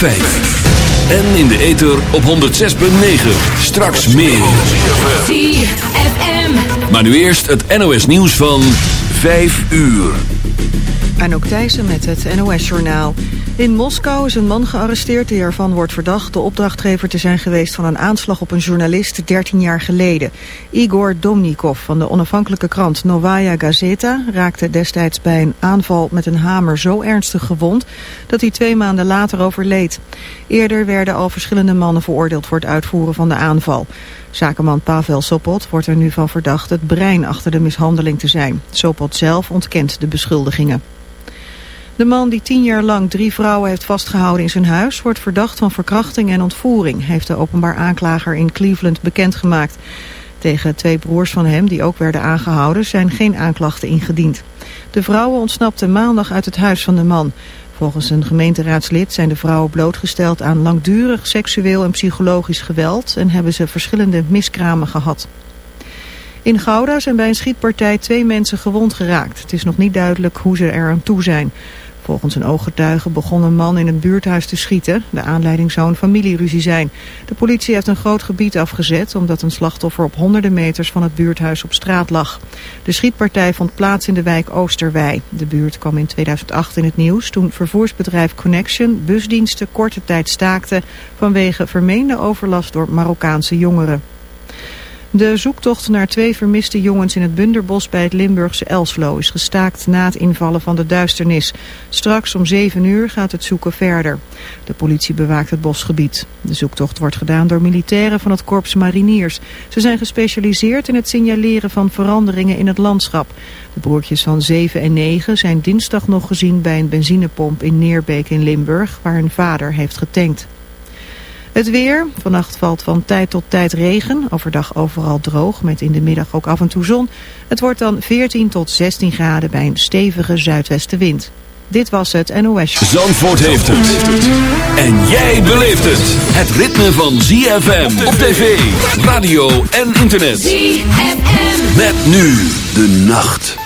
5. En in de ether op 106.9. Straks meer. ZFM. Maar nu eerst het NOS nieuws van 5 uur. Anouk Thijssen met het NOS-journaal. In Moskou is een man gearresteerd die ervan wordt verdacht... de opdrachtgever te zijn geweest van een aanslag op een journalist 13 jaar geleden. Igor Domnikov van de onafhankelijke krant Novaya Gazeta... raakte destijds bij een aanval met een hamer zo ernstig gewond... dat hij twee maanden later overleed. Eerder werden al verschillende mannen veroordeeld voor het uitvoeren van de aanval. Zakenman Pavel Sopot wordt er nu van verdacht het brein achter de mishandeling te zijn. Sopot zelf ontkent de beschuldigingen. De man die tien jaar lang drie vrouwen heeft vastgehouden in zijn huis... wordt verdacht van verkrachting en ontvoering... heeft de openbaar aanklager in Cleveland bekendgemaakt. Tegen twee broers van hem, die ook werden aangehouden... zijn geen aanklachten ingediend. De vrouwen ontsnapten maandag uit het huis van de man. Volgens een gemeenteraadslid zijn de vrouwen blootgesteld... aan langdurig seksueel en psychologisch geweld... en hebben ze verschillende miskramen gehad. In Gouda zijn bij een schietpartij twee mensen gewond geraakt. Het is nog niet duidelijk hoe ze er aan toe zijn. Volgens een ooggetuige begon een man in een buurthuis te schieten. De aanleiding zou een familieruzie zijn. De politie heeft een groot gebied afgezet... omdat een slachtoffer op honderden meters van het buurthuis op straat lag. De schietpartij vond plaats in de wijk Oosterwei. De buurt kwam in 2008 in het nieuws... toen vervoersbedrijf Connection busdiensten korte tijd staakte... vanwege vermeende overlast door Marokkaanse jongeren. De zoektocht naar twee vermiste jongens in het Bunderbos bij het Limburgse Elslo is gestaakt na het invallen van de duisternis. Straks om 7 uur gaat het zoeken verder. De politie bewaakt het bosgebied. De zoektocht wordt gedaan door militairen van het Korps Mariniers. Ze zijn gespecialiseerd in het signaleren van veranderingen in het landschap. De broertjes van 7 en 9 zijn dinsdag nog gezien bij een benzinepomp in Neerbeek in Limburg, waar hun vader heeft getankt. Het weer. Vannacht valt van tijd tot tijd regen. Overdag overal droog, met in de middag ook af en toe zon. Het wordt dan 14 tot 16 graden bij een stevige zuidwestenwind. Dit was het NOS. Zandvoort heeft het. En jij beleeft het. Het ritme van ZFM op tv, radio en internet. ZFM. Met nu de nacht.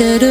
da da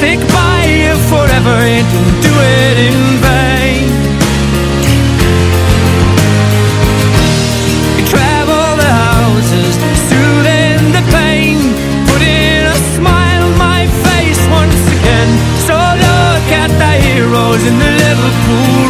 stick by you forever and you'll do it in vain. You travel the houses, soothing the pain, putting a smile on my face once again. So look at the heroes in the Liverpool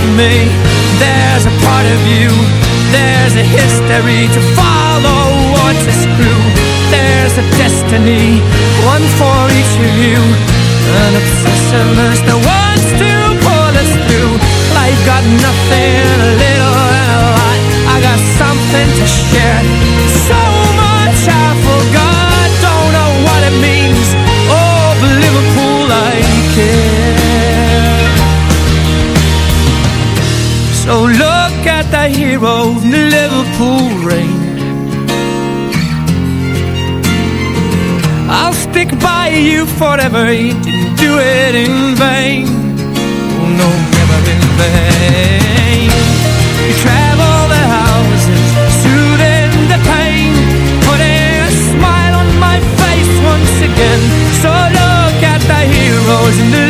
Of me, there's a part of you, there's a history to follow or to screw. There's a destiny, one for each of you, an obsessiveness that wants to pull us through. Life got nothing, forever. You didn't do it in vain. Oh no, never in vain. You travel the houses, soothing the pain, putting a smile on my face once again. So look at the heroes in the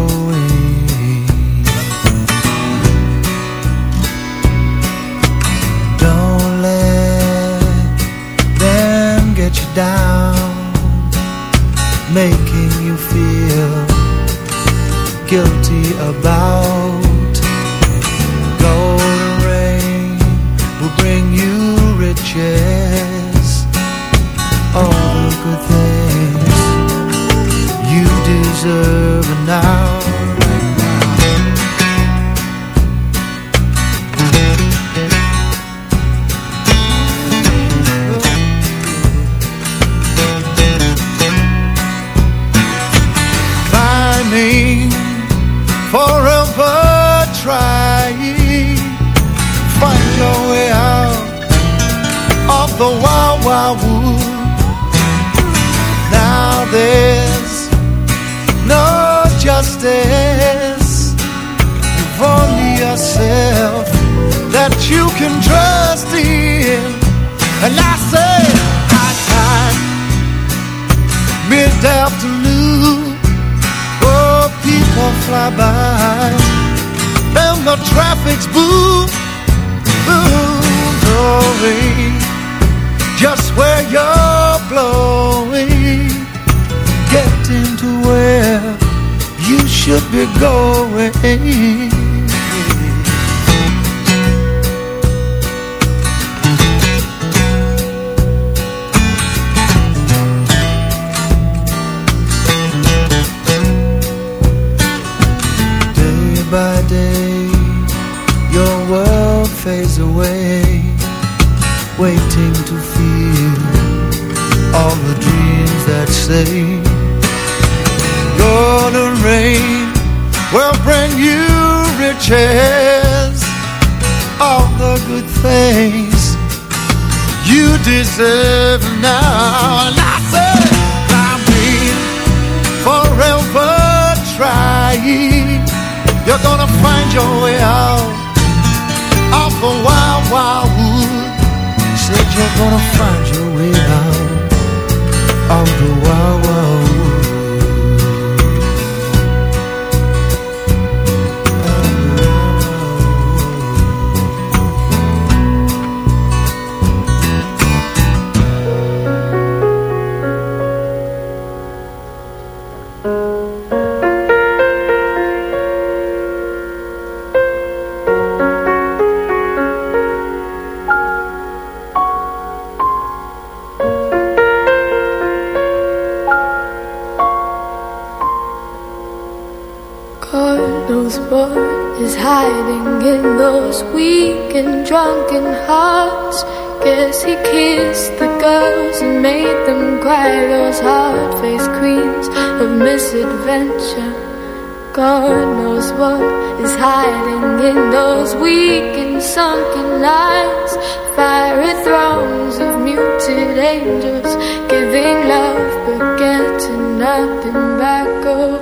stepping back. Oh,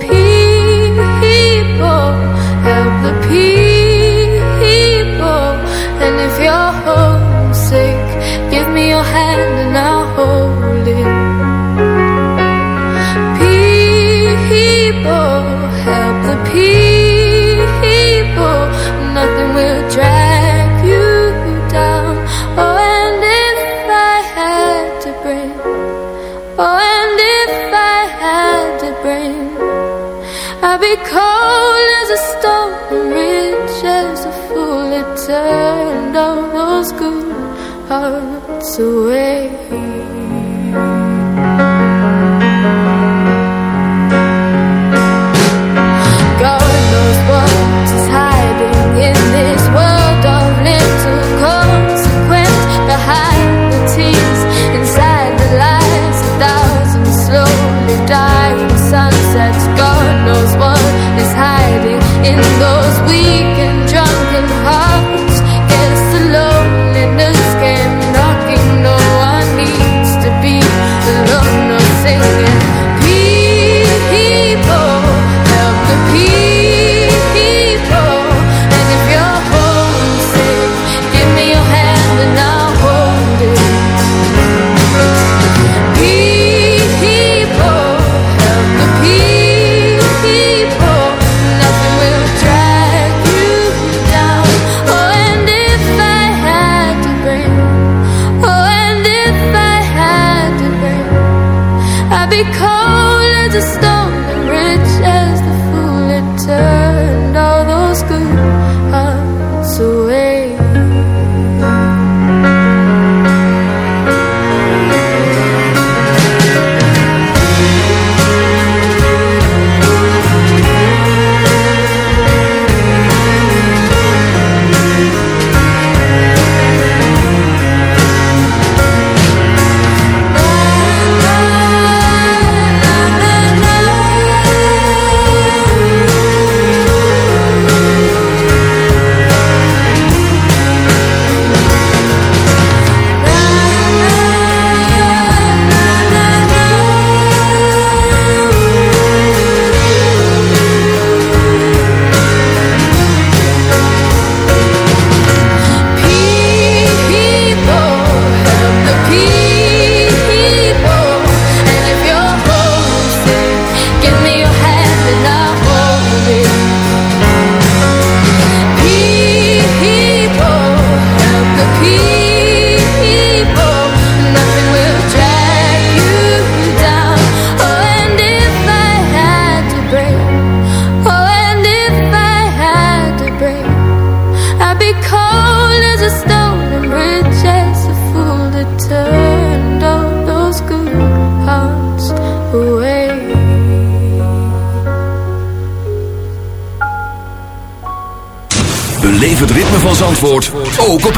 people, help the people. hearts away.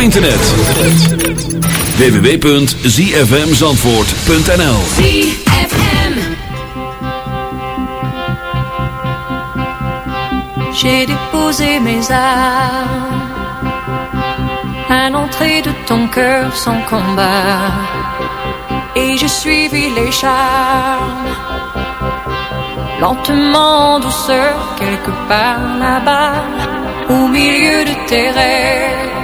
internet. www.zfmzandvoort.nl J'ai déposé mes armes à l'entrée de ton cœur sans combat. Et j'ai suivi les charmes lentement douceur quelque part là-bas au milieu de tes rêves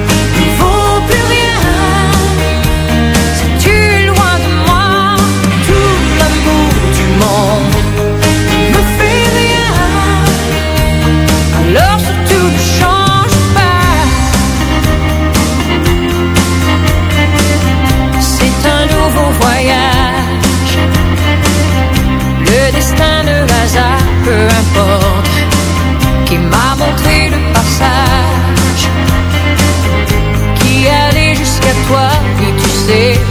say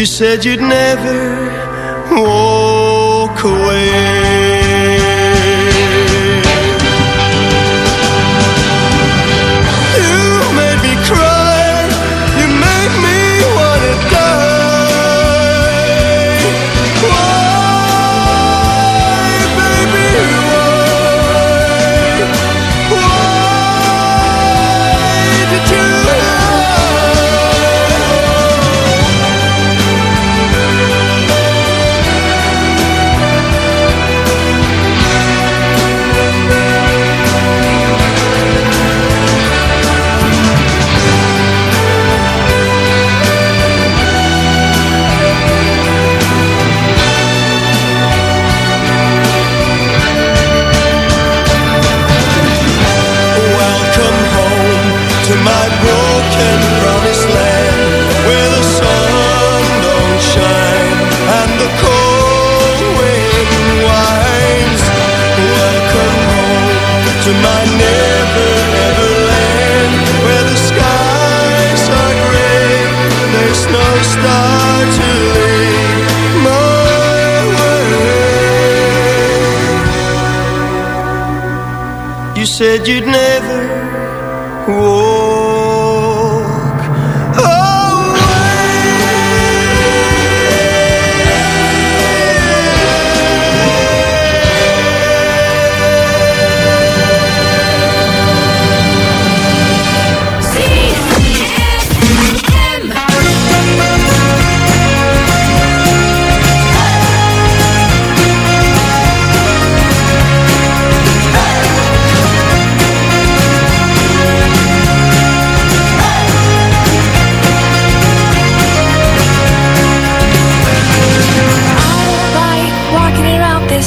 You said you'd never walk away.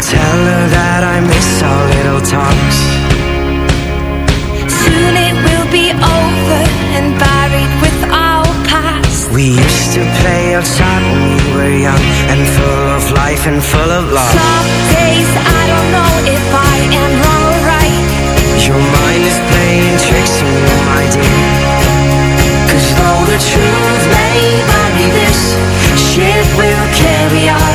Well, tell her that I miss our little talks. Soon it will be over and buried with our past. We used to play outside when we were young and full of life and full of love. Some days I don't know if I am wrong or right. Your mind is playing tricks on you, my dear. Cause though the truth may vary, this ship will carry our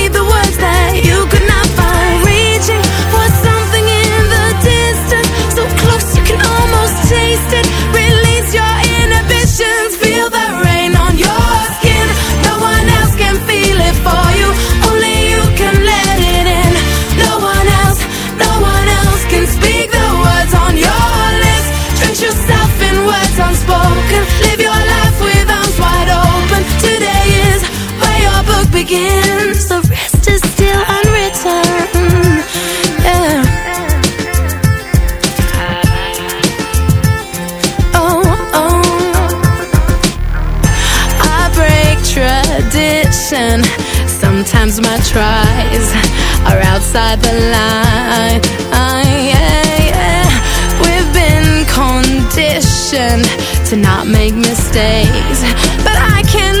begins, the rest is still unwritten. Yeah. Oh, oh. I break tradition. Sometimes my tries are outside the line. Ah, yeah, yeah. We've been conditioned to not make mistakes, but I can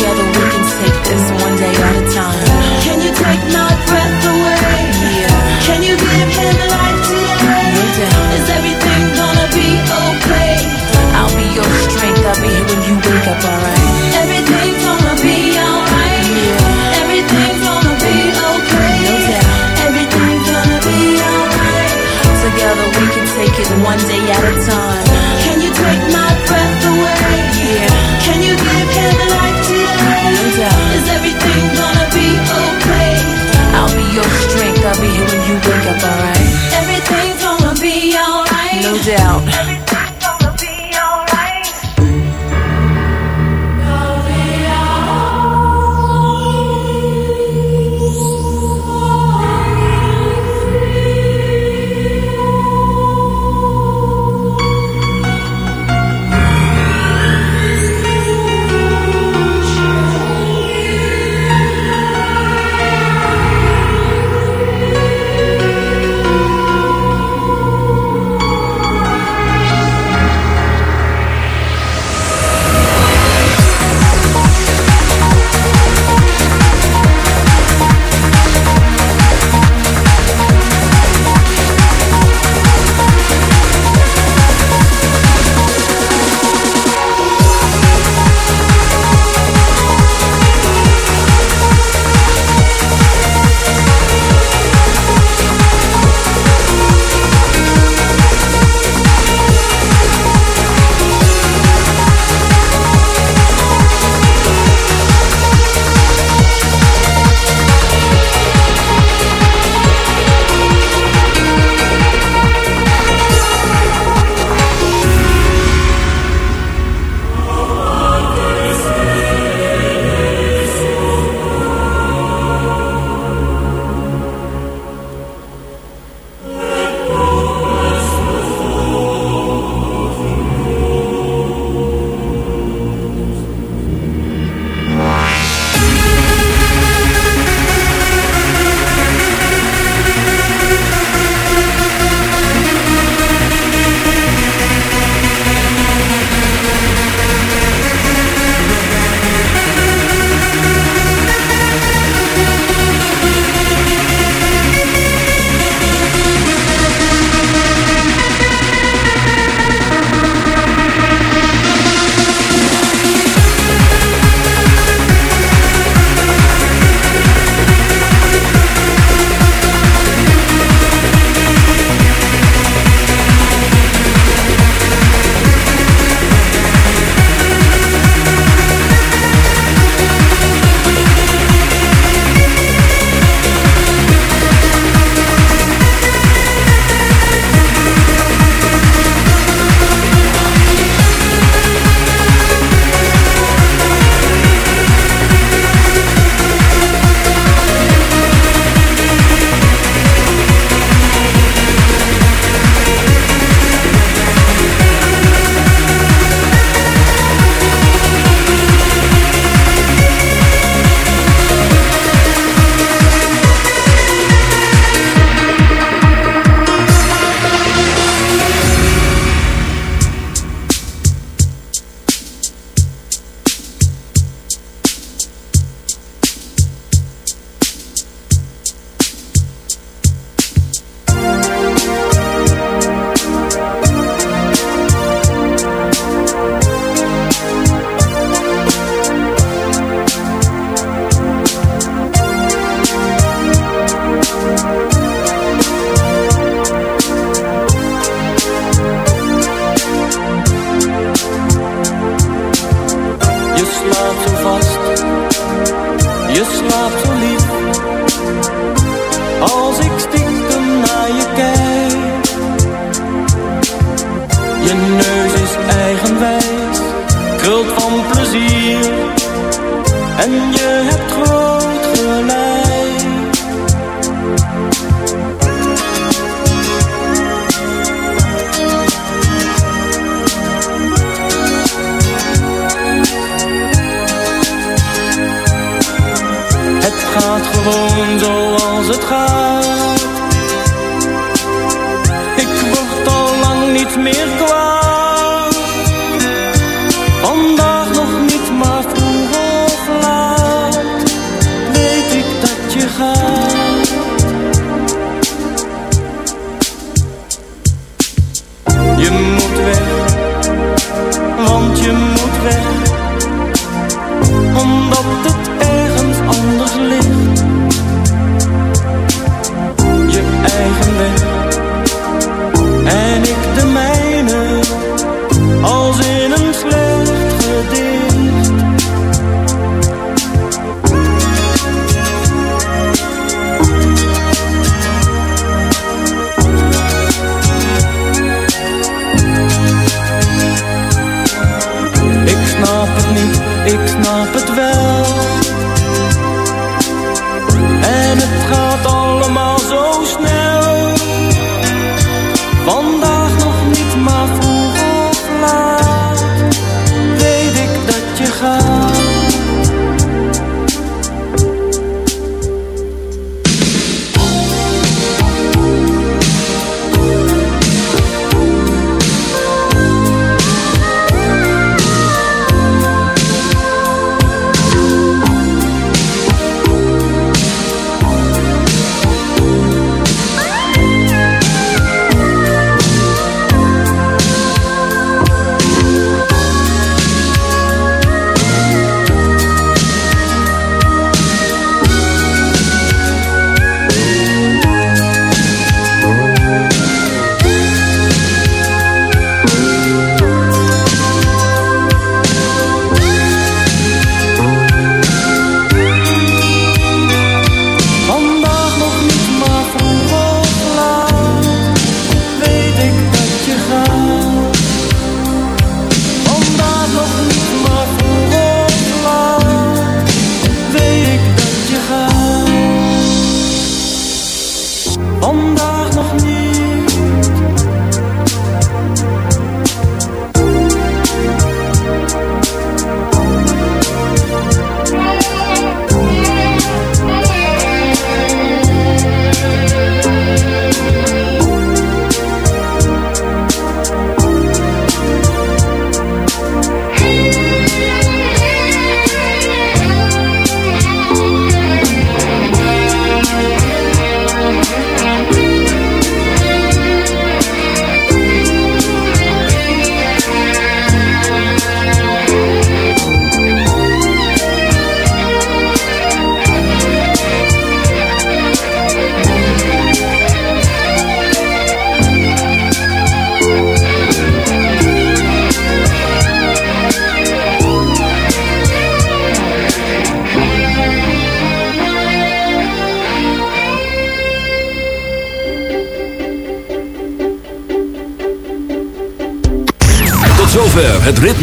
We can take this one day at a think up alright. Everything's gonna be alright. No doubt.